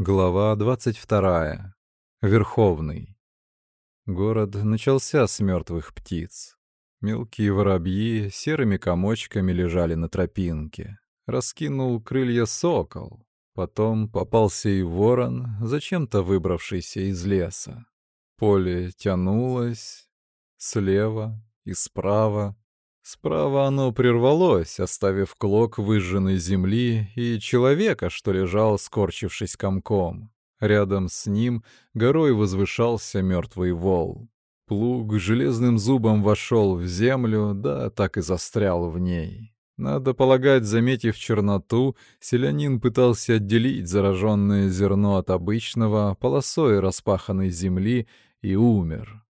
Глава 22. Верховный. Город начался с мертвых птиц. Мелкие воробьи серыми комочками лежали на тропинке. Раскинул крылья сокол. Потом попался и ворон, зачем-то выбравшийся из леса. Поле тянулось слева и справа. Справа оно прервалось, оставив клок выжженной земли и человека, что лежал, скорчившись комком. Рядом с ним горой возвышался мертвый вол. Плуг железным зубом вошел в землю, да так и застрял в ней. Надо полагать, заметив черноту, селянин пытался отделить зараженное зерно от обычного полосой распаханной земли и умер.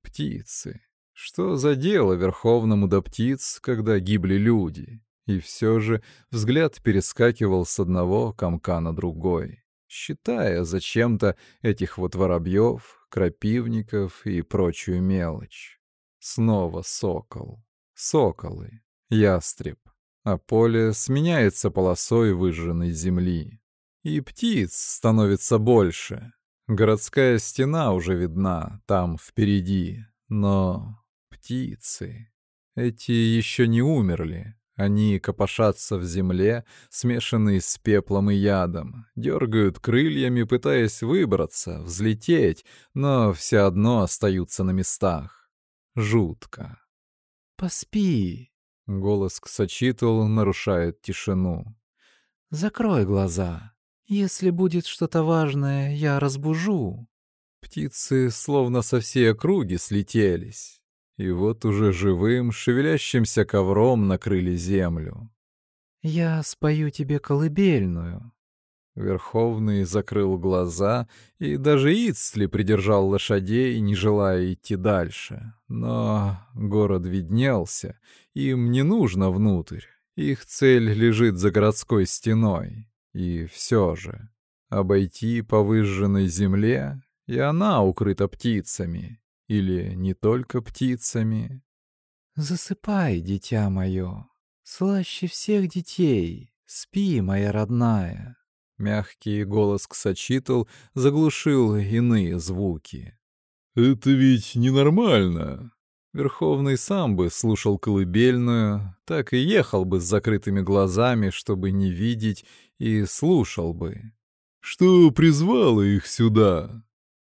Птицы. Что за дело верховному до птиц, когда гибли люди? И все же взгляд перескакивал с одного комка на другой, считая зачем-то этих вот воробьев, крапивников и прочую мелочь. Снова сокол. Соколы. Ястреб. А поле сменяется полосой выжженной земли. И птиц становится больше. Городская стена уже видна там впереди, но птицы. Эти еще не умерли. Они копошатся в земле, смешанные с пеплом и ядом, дергают крыльями, пытаясь выбраться, взлететь, но все одно остаются на местах. Жутко. «Поспи!» — голос Ксачитл нарушает тишину. «Закрой глаза. Если будет что-то важное, я разбужу». Птицы словно со всей округи слетелись. И вот уже живым, шевелящимся ковром накрыли землю. «Я спою тебе колыбельную». Верховный закрыл глаза, и даже Ицли придержал лошадей, не желая идти дальше. Но город виднелся, им не нужно внутрь. Их цель лежит за городской стеной. И все же, обойти по выжженной земле, и она укрыта птицами, или не только птицами. «Засыпай, дитя мое, слаще всех детей, спи, моя родная». Мягкий голос Ксачитл заглушил иные звуки. «Это ведь ненормально!» Верховный сам бы слушал колыбельную, так и ехал бы с закрытыми глазами, чтобы не видеть, и слушал бы. «Что призвало их сюда?»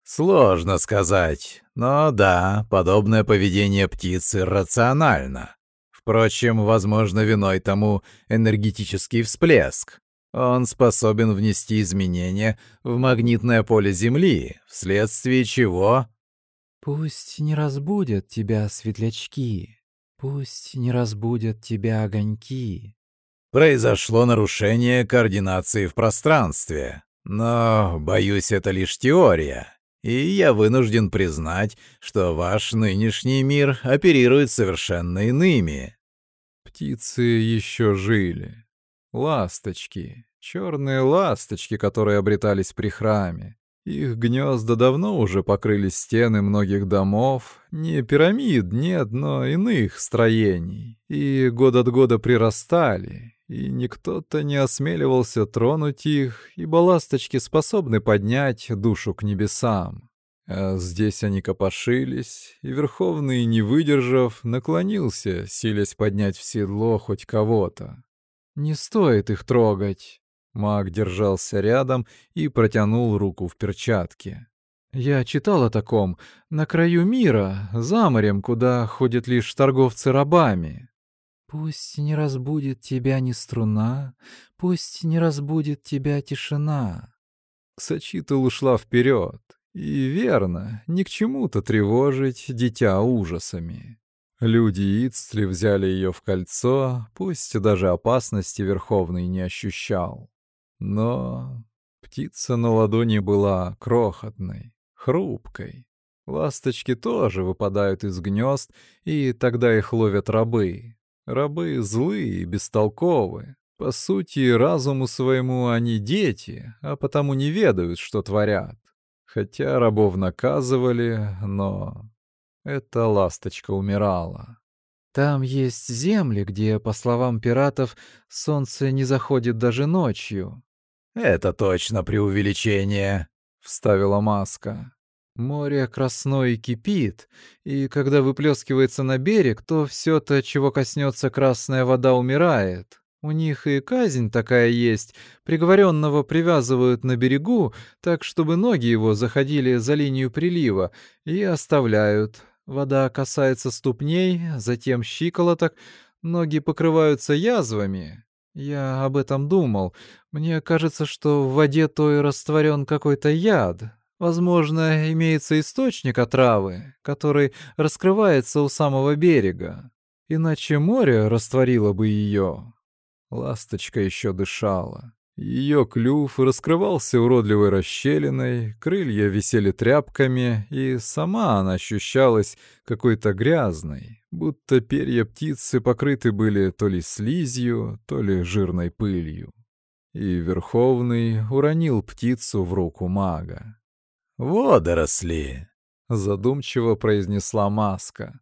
Сложно сказать, но да, подобное поведение птицы рационально. Впрочем, возможно, виной тому энергетический всплеск. Он способен внести изменения в магнитное поле Земли, вследствие чего... «Пусть не разбудят тебя светлячки, пусть не разбудят тебя огоньки». Произошло нарушение координации в пространстве, но, боюсь, это лишь теория. И я вынужден признать, что ваш нынешний мир оперирует совершенно иными. Птицы еще жили. Ласточки, черные ласточки, которые обретались при храме. Их гнезда давно уже покрыли стены многих домов, не пирамид, нет, но иных строений, и год от года прирастали, и никто-то не осмеливался тронуть их, ибо ласточки способны поднять душу к небесам. А здесь они копошились, и Верховный, не выдержав, наклонился, силясь поднять в седло хоть кого-то. «Не стоит их трогать!» Маг держался рядом и протянул руку в перчатке. «Я читал о таком. На краю мира, за морем, куда ходят лишь торговцы рабами. Пусть не разбудит тебя ни струна, пусть не разбудит тебя тишина. Ксачита ушла вперед. И верно, ни к чему-то тревожить дитя ужасами. Люди Ицтли взяли ее в кольцо, пусть даже опасности Верховный не ощущал. Но птица на ладони была крохотной, хрупкой. Ласточки тоже выпадают из гнезд, и тогда их ловят рабы, Рабы злые и бестолковы. По сути, разуму своему они дети, а потому не ведают, что творят. Хотя рабов наказывали, но... Эта ласточка умирала. Там есть земли, где, по словам пиратов, солнце не заходит даже ночью. Это точно преувеличение, вставила маска. Море красное кипит, и когда выплескивается на берег, то все то, чего коснется красная вода, умирает. У них и казнь такая есть. Приговоренного привязывают на берегу, так чтобы ноги его заходили за линию прилива, и оставляют. Вода касается ступней, затем щиколоток, ноги покрываются язвами. Я об этом думал. Мне кажется, что в воде той растворен какой-то яд, Возможно, имеется источник отравы, который раскрывается у самого берега. Иначе море растворило бы ее. Ласточка еще дышала. Ее клюв раскрывался уродливой расщелиной, крылья висели тряпками, и сама она ощущалась какой-то грязной, будто перья птицы покрыты были то ли слизью, то ли жирной пылью. И Верховный уронил птицу в руку мага. «Водоросли», — задумчиво произнесла маска.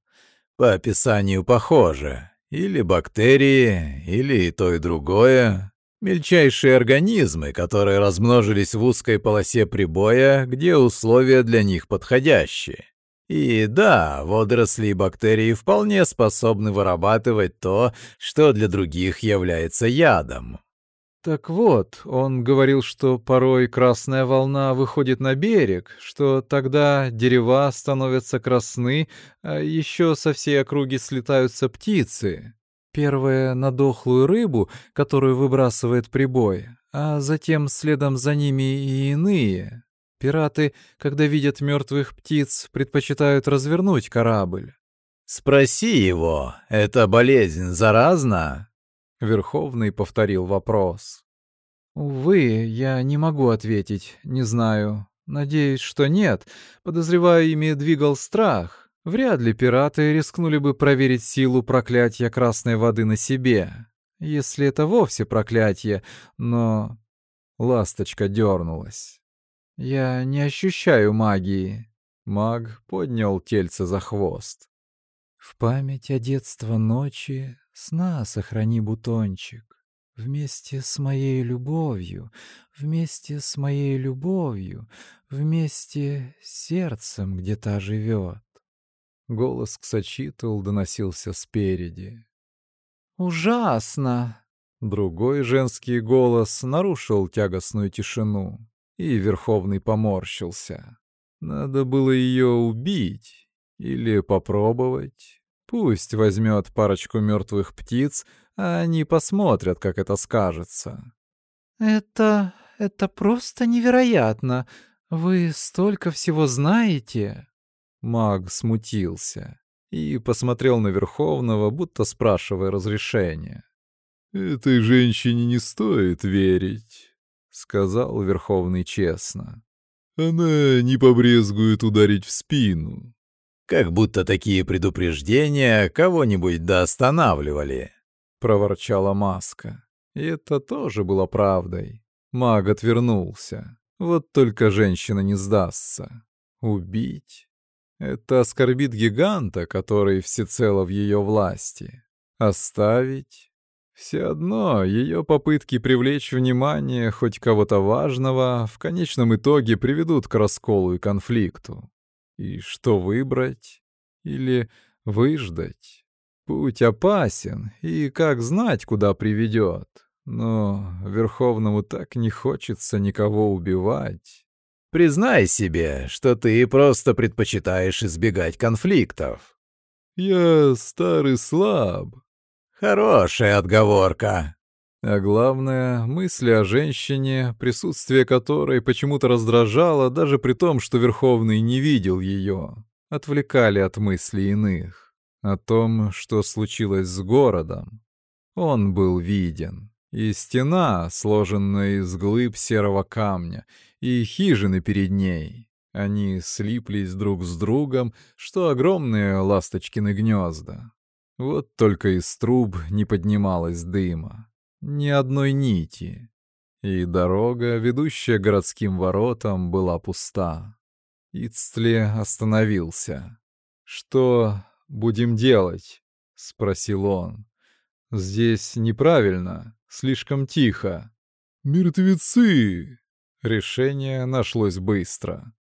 «По описанию похоже. Или бактерии, или и то, и другое. Мельчайшие организмы, которые размножились в узкой полосе прибоя, где условия для них подходящие. И да, водоросли и бактерии вполне способны вырабатывать то, что для других является ядом. Так вот, он говорил, что порой красная волна выходит на берег, что тогда дерева становятся красны, а еще со всей округи слетаются птицы. Первая на дохлую рыбу, которую выбрасывает прибой, а затем следом за ними и иные. Пираты, когда видят мертвых птиц, предпочитают развернуть корабль. «Спроси его, эта болезнь заразна?» Верховный повторил вопрос. «Увы, я не могу ответить, не знаю. Надеюсь, что нет. Подозреваю, ими двигал страх. Вряд ли пираты рискнули бы проверить силу проклятия красной воды на себе. Если это вовсе проклятие, но...» Ласточка дернулась. «Я не ощущаю магии». Маг поднял тельце за хвост. «В память о детство ночи Сна сохрани, бутончик, вместе с моей любовью, вместе с моей любовью, вместе с сердцем, где та живет. Голос Ксачитл доносился спереди. «Ужасно!» Другой женский голос нарушил тягостную тишину, и Верховный поморщился. Надо было ее убить или попробовать. Пусть возьмет парочку мертвых птиц, а они посмотрят, как это скажется. «Это... это просто невероятно! Вы столько всего знаете!» Маг смутился и посмотрел на Верховного, будто спрашивая разрешения. «Этой женщине не стоит верить», — сказал Верховный честно. «Она не побрезгует ударить в спину. Как будто такие предупреждения кого-нибудь доостанавливали. Проворчала маска. И это тоже было правдой. Маг отвернулся. Вот только женщина не сдастся. Убить? Это оскорбит гиганта, который всецело в ее власти. Оставить? Все одно ее попытки привлечь внимание хоть кого-то важного в конечном итоге приведут к расколу и конфликту. И что выбрать? Или выждать? Путь опасен, и как знать, куда приведет. Но Верховному так не хочется никого убивать. Признай себе, что ты просто предпочитаешь избегать конфликтов. Я старый слаб. Хорошая отговорка. А главное, мысли о женщине, присутствие которой почему-то раздражало, даже при том, что Верховный не видел ее, отвлекали от мыслей иных. О том, что случилось с городом. Он был виден. И стена, сложенная из глыб серого камня, и хижины перед ней. Они слиплись друг с другом, что огромные ласточкины гнезда. Вот только из труб не поднималось дыма ни одной нити, и дорога, ведущая к городским воротам, была пуста. Ицтли остановился. «Что будем делать?» — спросил он. «Здесь неправильно, слишком тихо». «Мертвецы!» Решение нашлось быстро.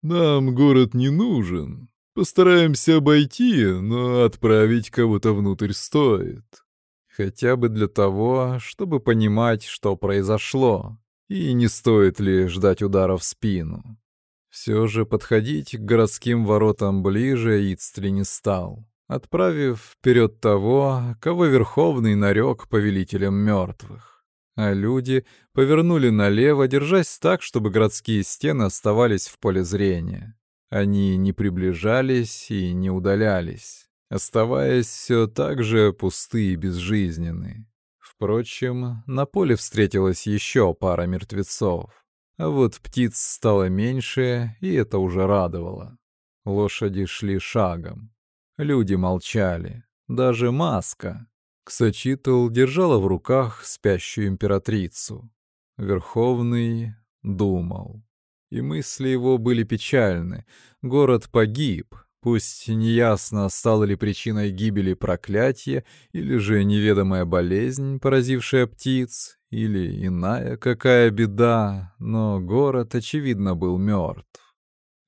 «Нам город не нужен. Постараемся обойти, но отправить кого-то внутрь стоит. Хотя бы для того, чтобы понимать, что произошло, и не стоит ли ждать удара в спину. Все же подходить к городским воротам ближе Ицтли не стал, отправив вперед того, кого Верховный нарек повелителем мертвых. А люди повернули налево, держась так, чтобы городские стены оставались в поле зрения. Они не приближались и не удалялись, оставаясь все так же пустые и безжизненные. Впрочем, на поле встретилась еще пара мертвецов. А вот птиц стало меньше, и это уже радовало. Лошади шли шагом. Люди молчали. Даже маска. Ксачитл держала в руках спящую императрицу. Верховный думал и мысли его были печальны. Город погиб, пусть неясно, стало ли причиной гибели проклятие, или же неведомая болезнь, поразившая птиц, или иная какая беда, но город, очевидно, был мертв.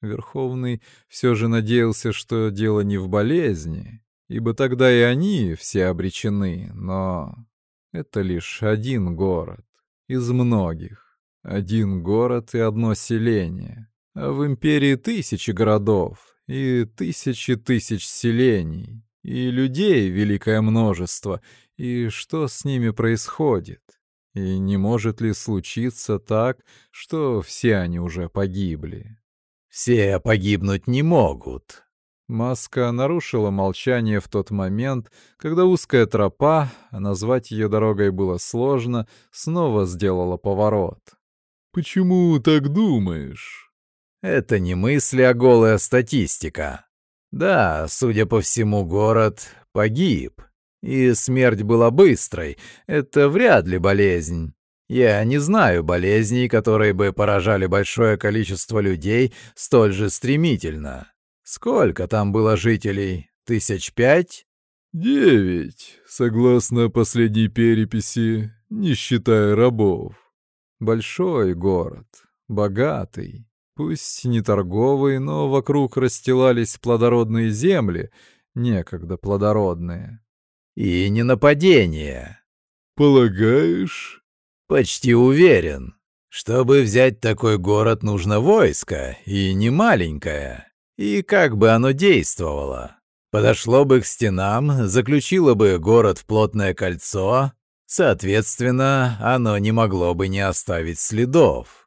Верховный все же надеялся, что дело не в болезни, ибо тогда и они все обречены, но это лишь один город из многих. Один город и одно селение. А в империи тысячи городов и тысячи тысяч селений. И людей великое множество. И что с ними происходит? И не может ли случиться так, что все они уже погибли? «Все погибнуть не могут», Маска нарушила молчание в тот момент, когда узкая тропа, а назвать ее дорогой было сложно, снова сделала поворот. «Почему так думаешь?» «Это не мысли, а голая статистика. Да, судя по всему, город погиб. И смерть была быстрой. Это вряд ли болезнь. Я не знаю болезней, которые бы поражали большое количество людей столь же стремительно. Сколько там было жителей? Тысяч пять? Девять, согласно последней переписи, не считая рабов. Большой город, богатый, пусть не торговый, но вокруг расстилались плодородные земли, некогда плодородные. И не нападение. Полагаешь? Почти уверен. Чтобы взять такой город, нужно войско, и не маленькое. И как бы оно действовало? Подошло бы к стенам, заключило бы город в плотное кольцо, Соответственно, оно не могло бы не оставить следов.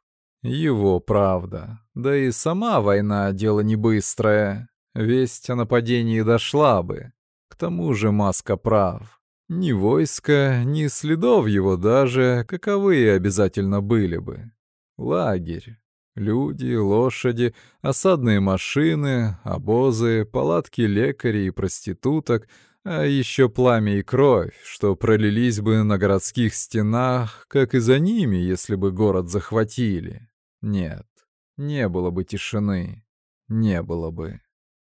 Его правда. Да и сама война — дело не быстрое. Весть о нападении дошла бы. К тому же Маска прав. Ни войска, ни следов его даже, каковые обязательно были бы. Лагерь. Люди, лошади, осадные машины, обозы, палатки лекарей и проституток — а еще пламя и кровь, что пролились бы на городских стенах, как и за ними, если бы город захватили. Нет, не было бы тишины, не было бы.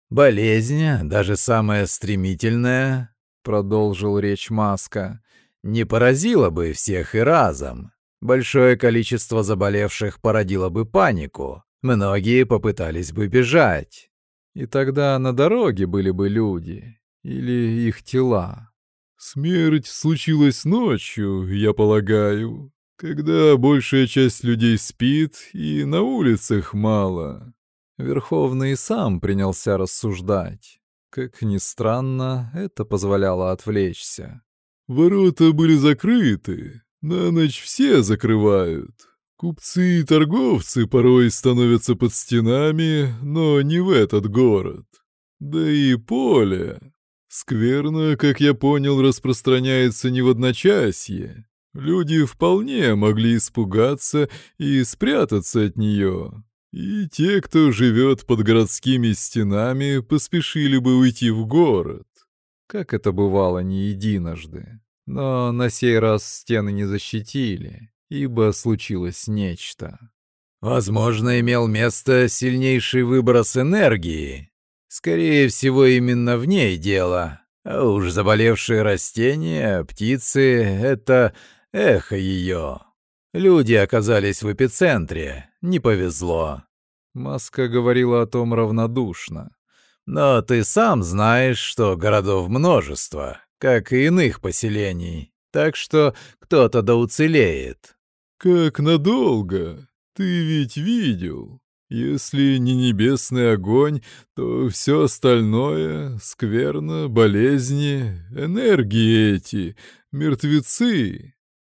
«Болезнь, даже самая стремительная», — продолжил речь Маска, — «не поразила бы всех и разом. Большое количество заболевших породило бы панику. Многие попытались бы бежать. И тогда на дороге были бы люди, или их тела. Смерть случилась ночью, я полагаю, когда большая часть людей спит и на улицах мало. Верховный сам принялся рассуждать. Как ни странно, это позволяло отвлечься. Ворота были закрыты, на ночь все закрывают. Купцы и торговцы порой становятся под стенами, но не в этот город. Да и поле. Скверно, как я понял, распространяется не в одночасье. Люди вполне могли испугаться и спрятаться от нее. И те, кто живет под городскими стенами, поспешили бы уйти в город. Как это бывало не единожды. Но на сей раз стены не защитили, ибо случилось нечто. Возможно, имел место сильнейший выброс энергии, Скорее всего, именно в ней дело. А уж заболевшие растения, птицы — это эхо ее. Люди оказались в эпицентре. Не повезло. Маска говорила о том равнодушно. Но ты сам знаешь, что городов множество, как и иных поселений. Так что кто-то да уцелеет. Как надолго? Ты ведь видел. Если не небесный огонь, то все остальное — скверно, болезни, энергии эти, мертвецы.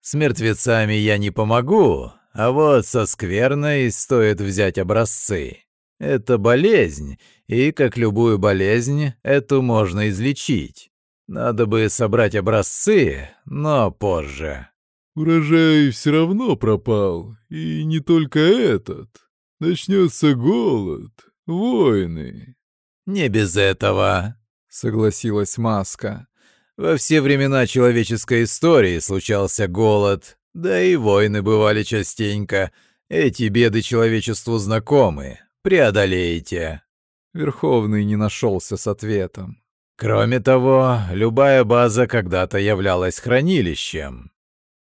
С мертвецами я не помогу, а вот со скверной стоит взять образцы. Это болезнь, и, как любую болезнь, эту можно излечить. Надо бы собрать образцы, но позже. Урожай все равно пропал, и не только этот. Начнется голод, войны. Не без этого, согласилась Маска. Во все времена человеческой истории случался голод, да и войны бывали частенько. Эти беды человечеству знакомы. Преодолеете. Верховный не нашелся с ответом. Кроме того, любая база когда-то являлась хранилищем.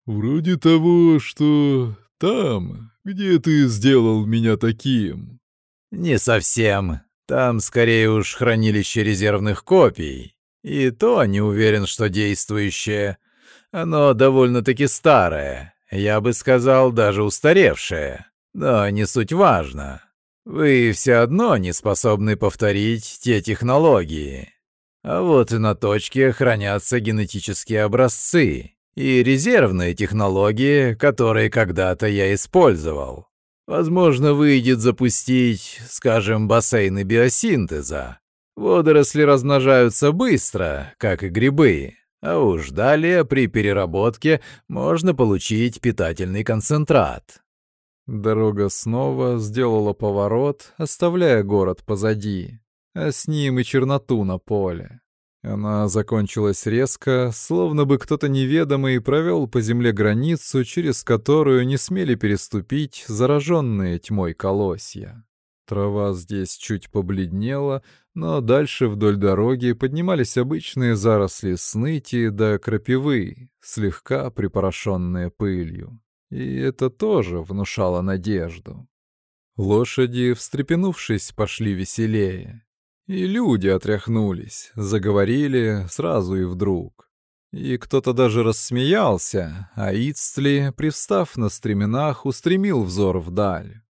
Вроде того, что там, где ты сделал меня таким. Не совсем. Там скорее уж хранилище резервных копий. И то не уверен, что действующее. Оно довольно-таки старое, я бы сказал, даже устаревшее. Но не суть важно. Вы все одно не способны повторить те технологии. А вот на точке хранятся генетические образцы и резервные технологии, которые когда-то я использовал. Возможно, выйдет запустить, скажем, бассейны биосинтеза, Водоросли размножаются быстро, как и грибы, а уж далее при переработке можно получить питательный концентрат. Дорога снова сделала поворот, оставляя город позади, а с ним и черноту на поле. Она закончилась резко, словно бы кто-то неведомый провел по земле границу, через которую не смели переступить зараженные тьмой колосья. Трава здесь чуть побледнела, но дальше вдоль дороги поднимались обычные заросли сныти до крапивы, слегка припорошенные пылью. И это тоже внушало надежду. Лошади, встрепенувшись, пошли веселее. И люди отряхнулись, заговорили сразу и вдруг. И кто-то даже рассмеялся, а Ицтли, привстав на стременах, устремил взор вдаль.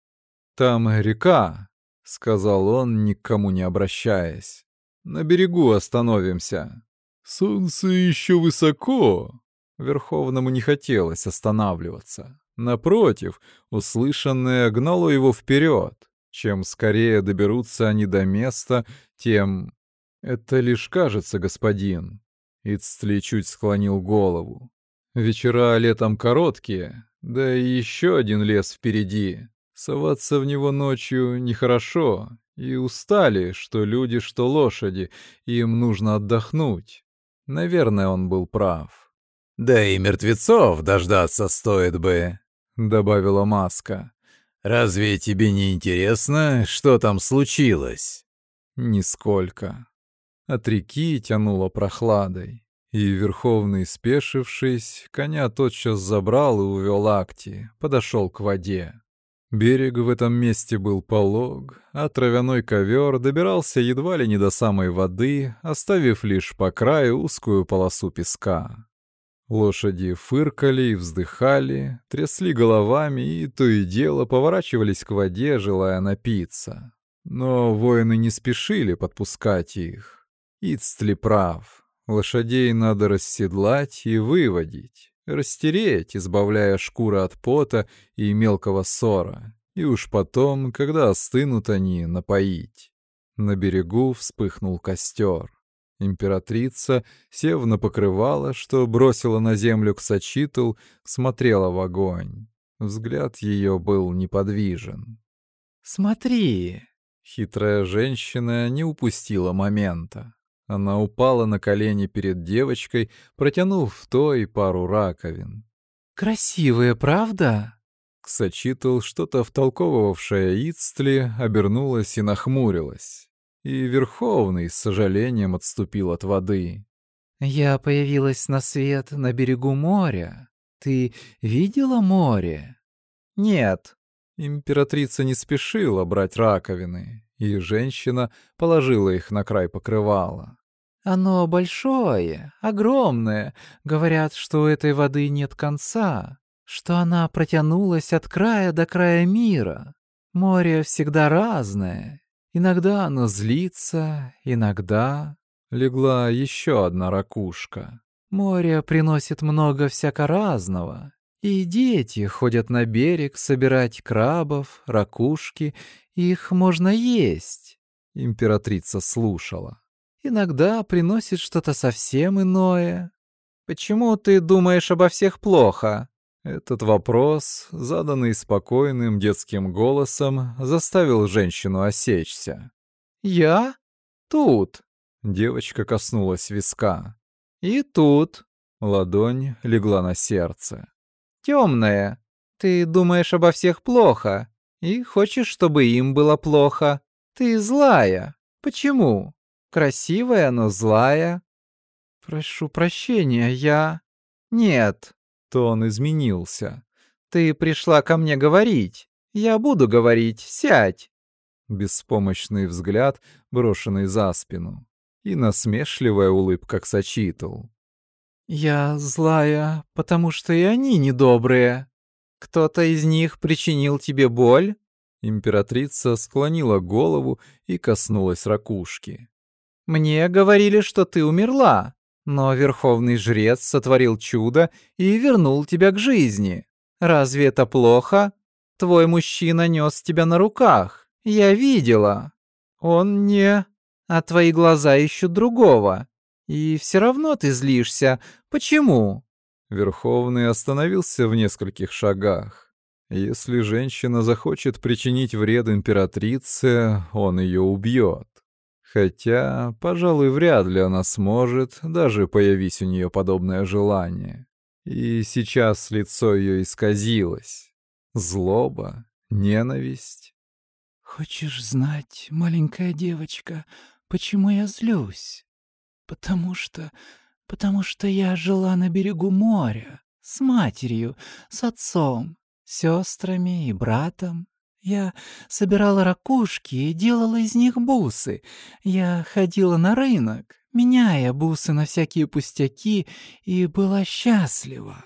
Там река, — сказал он, никому не обращаясь. «На берегу остановимся». «Солнце еще высоко». Верховному не хотелось останавливаться. Напротив, услышанное гнало его вперед. Чем скорее доберутся они до места, тем... «Это лишь кажется, господин». Ицтли чуть склонил голову. «Вечера летом короткие, да и еще один лес впереди. Соваться в него ночью нехорошо, и устали, что люди, что лошади, им нужно отдохнуть. Наверное, он был прав. «Да и мертвецов дождаться стоит бы», — добавила Маска. «Разве тебе не интересно, что там случилось?» «Нисколько». От реки тянуло прохладой, и Верховный, спешившись, коня тотчас забрал и увел Акти, подошел к воде. Берег в этом месте был полог, а травяной ковер добирался едва ли не до самой воды, оставив лишь по краю узкую полосу песка. Лошади фыркали и вздыхали, трясли головами и то и дело поворачивались к воде, желая напиться. Но воины не спешили подпускать их. Ицтли прав. Лошадей надо расседлать и выводить растереть, избавляя шкуры от пота и мелкого ссора, и уж потом, когда остынут они, напоить. На берегу вспыхнул костер. Императрица, сев на покрывало, что бросила на землю Ксачитл, смотрела в огонь. Взгляд ее был неподвижен. «Смотри!» Хитрая женщина не упустила момента. Она упала на колени перед девочкой, протянув в той пару раковин. «Красивые, правда?» Ксачитл, что-то втолковывавшая Ицтли, обернулась и нахмурилась. И Верховный с сожалением отступил от воды. «Я появилась на свет на берегу моря. Ты видела море? Нет. Императрица не спешила брать раковины, и женщина положила их на край покрывала. Оно большое, огромное. Говорят, что у этой воды нет конца, что она протянулась от края до края мира. Море всегда разное. Иногда оно злится, иногда... Легла еще одна ракушка. Море приносит много всяко разного. И дети ходят на берег собирать крабов, ракушки. Их можно есть. Императрица слушала. Иногда приносит что-то совсем иное. Почему ты думаешь обо всех плохо? Этот вопрос, заданный спокойным детским голосом, заставил женщину осечься. «Я? Тут!» Девочка коснулась виска. «И тут!» Ладонь легла на сердце. «Темная, ты думаешь обо всех плохо и хочешь, чтобы им было плохо. Ты злая. Почему? Красивая, но злая. Прошу прощения, я... Нет, то он изменился. «Ты пришла ко мне говорить. Я буду говорить. Сядь!» Беспомощный взгляд, брошенный за спину, и насмешливая улыбка к Сачитл. «Я злая, потому что и они недобрые. Кто-то из них причинил тебе боль?» Императрица склонила голову и коснулась ракушки. «Мне говорили, что ты умерла. Но верховный жрец сотворил чудо и вернул тебя к жизни. Разве это плохо? Твой мужчина нес тебя на руках. Я видела. Он не... А твои глаза ищут другого. И все равно ты злишься. Почему?» Верховный остановился в нескольких шагах. Если женщина захочет причинить вред императрице, он ее убьет. Хотя, пожалуй, вряд ли она сможет, даже появись у нее подобное желание. И сейчас лицо ее исказилось. Злоба, ненависть. «Хочешь знать, маленькая девочка, почему я злюсь? Потому что... потому что я жила на берегу моря, с матерью, с отцом, сестрами и братом. Я собирала ракушки и делала из них бусы. Я ходила на рынок, меняя бусы на всякие пустяки, и была счастлива.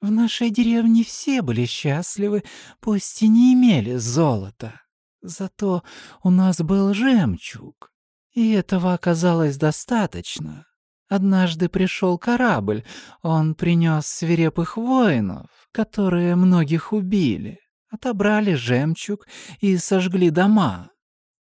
В нашей деревне все были счастливы, пусть и не имели золота. Зато у нас был жемчуг, и этого оказалось достаточно. Однажды пришел корабль, он принес свирепых воинов, которые многих убили отобрали жемчуг и сожгли дома.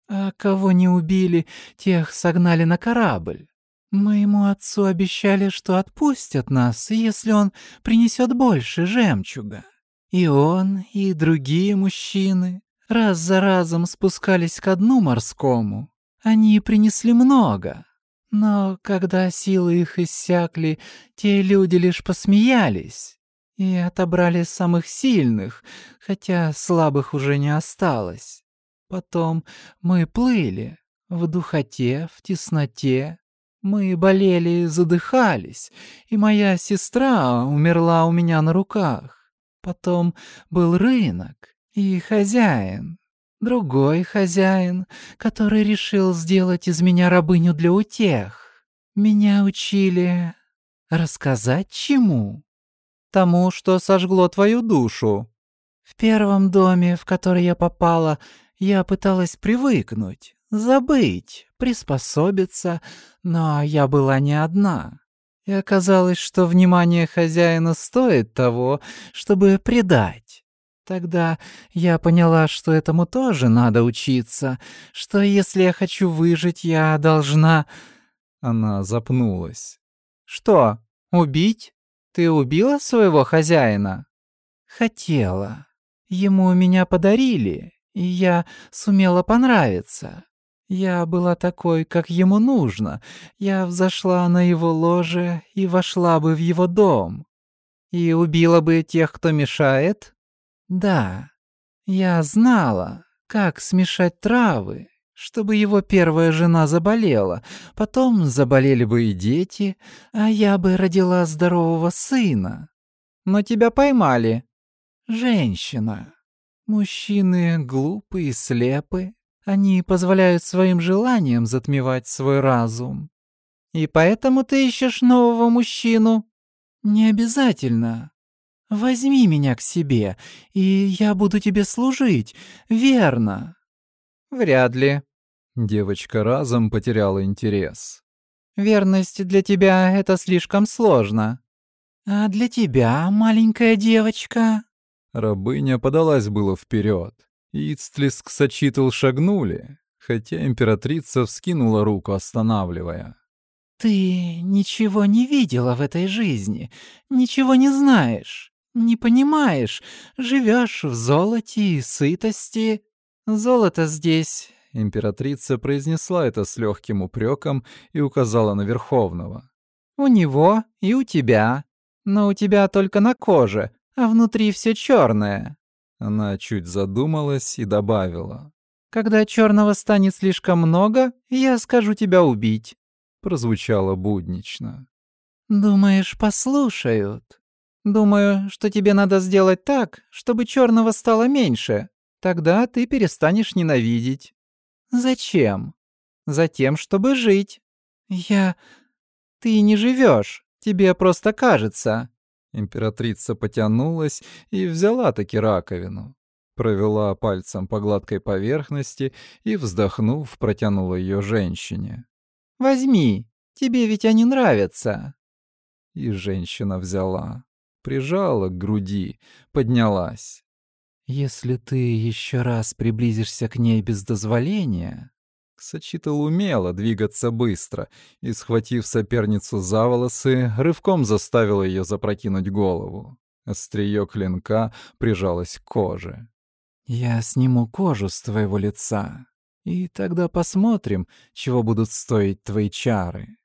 А кого не убили, тех согнали на корабль. Моему отцу обещали, что отпустят нас, если он принесет больше жемчуга. И он, и другие мужчины раз за разом спускались ко дну морскому. Они принесли много. Но когда силы их иссякли, те люди лишь посмеялись и отобрали самых сильных, хотя слабых уже не осталось. Потом мы плыли в духоте, в тесноте. Мы болели, задыхались, и моя сестра умерла у меня на руках. Потом был рынок и хозяин, другой хозяин, который решил сделать из меня рабыню для утех. Меня учили рассказать чему? Тому, что сожгло твою душу. В первом доме, в который я попала, я пыталась привыкнуть, забыть, приспособиться, но я была не одна. И оказалось, что внимание хозяина стоит того, чтобы предать. Тогда я поняла, что этому тоже надо учиться, что если я хочу выжить, я должна... Она запнулась. Что, убить? Ты убила своего хозяина? Хотела. Ему меня подарили, и я сумела понравиться. Я была такой, как ему нужно. Я взошла на его ложе и вошла бы в его дом. И убила бы тех, кто мешает? Да. Я знала, как смешать травы, чтобы его первая жена заболела, потом заболели бы и дети, а я бы родила здорового сына. но тебя поймали. Женщина. Мужчины глупы и слепы. Они позволяют своим желаниям затмевать свой разум. И поэтому ты ищешь нового мужчину? Не обязательно. Возьми меня к себе, и я буду тебе служить, верно? Вряд ли. Девочка разом потеряла интерес. Верность для тебя — это слишком сложно. А для тебя, маленькая девочка? Рабыня подалась было вперед. Ицтлиск с Ачитл шагнули, хотя императрица вскинула руку, останавливая. «Ты ничего не видела в этой жизни, ничего не знаешь, не понимаешь, живешь в золоте и сытости. Золото здесь Императрица произнесла это с легким упреком и указала на Верховного. «У него и у тебя. Но у тебя только на коже, а внутри все черное». Она чуть задумалась и добавила. «Когда черного станет слишком много, я скажу тебя убить», — прозвучало буднично. «Думаешь, послушают? Думаю, что тебе надо сделать так, чтобы черного стало меньше. Тогда ты перестанешь ненавидеть. Зачем? Затем, чтобы жить. Я... Ты не живешь, тебе просто кажется. Императрица потянулась и взяла таки раковину. Провела пальцем по гладкой поверхности и, вздохнув, протянула ее женщине. «Возьми, тебе ведь они нравятся». И женщина взяла, прижала к груди, поднялась. «Если ты еще раз приблизишься к ней без дозволения...» Сочитал умело двигаться быстро и, схватив соперницу за волосы, рывком заставил ее запрокинуть голову. Остриё клинка прижалось к коже. «Я сниму кожу с твоего лица, и тогда посмотрим, чего будут стоить твои чары».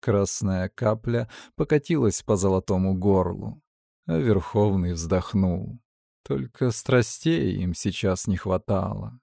Красная капля покатилась по золотому горлу, а Верховный вздохнул. Только страстей им сейчас не хватало.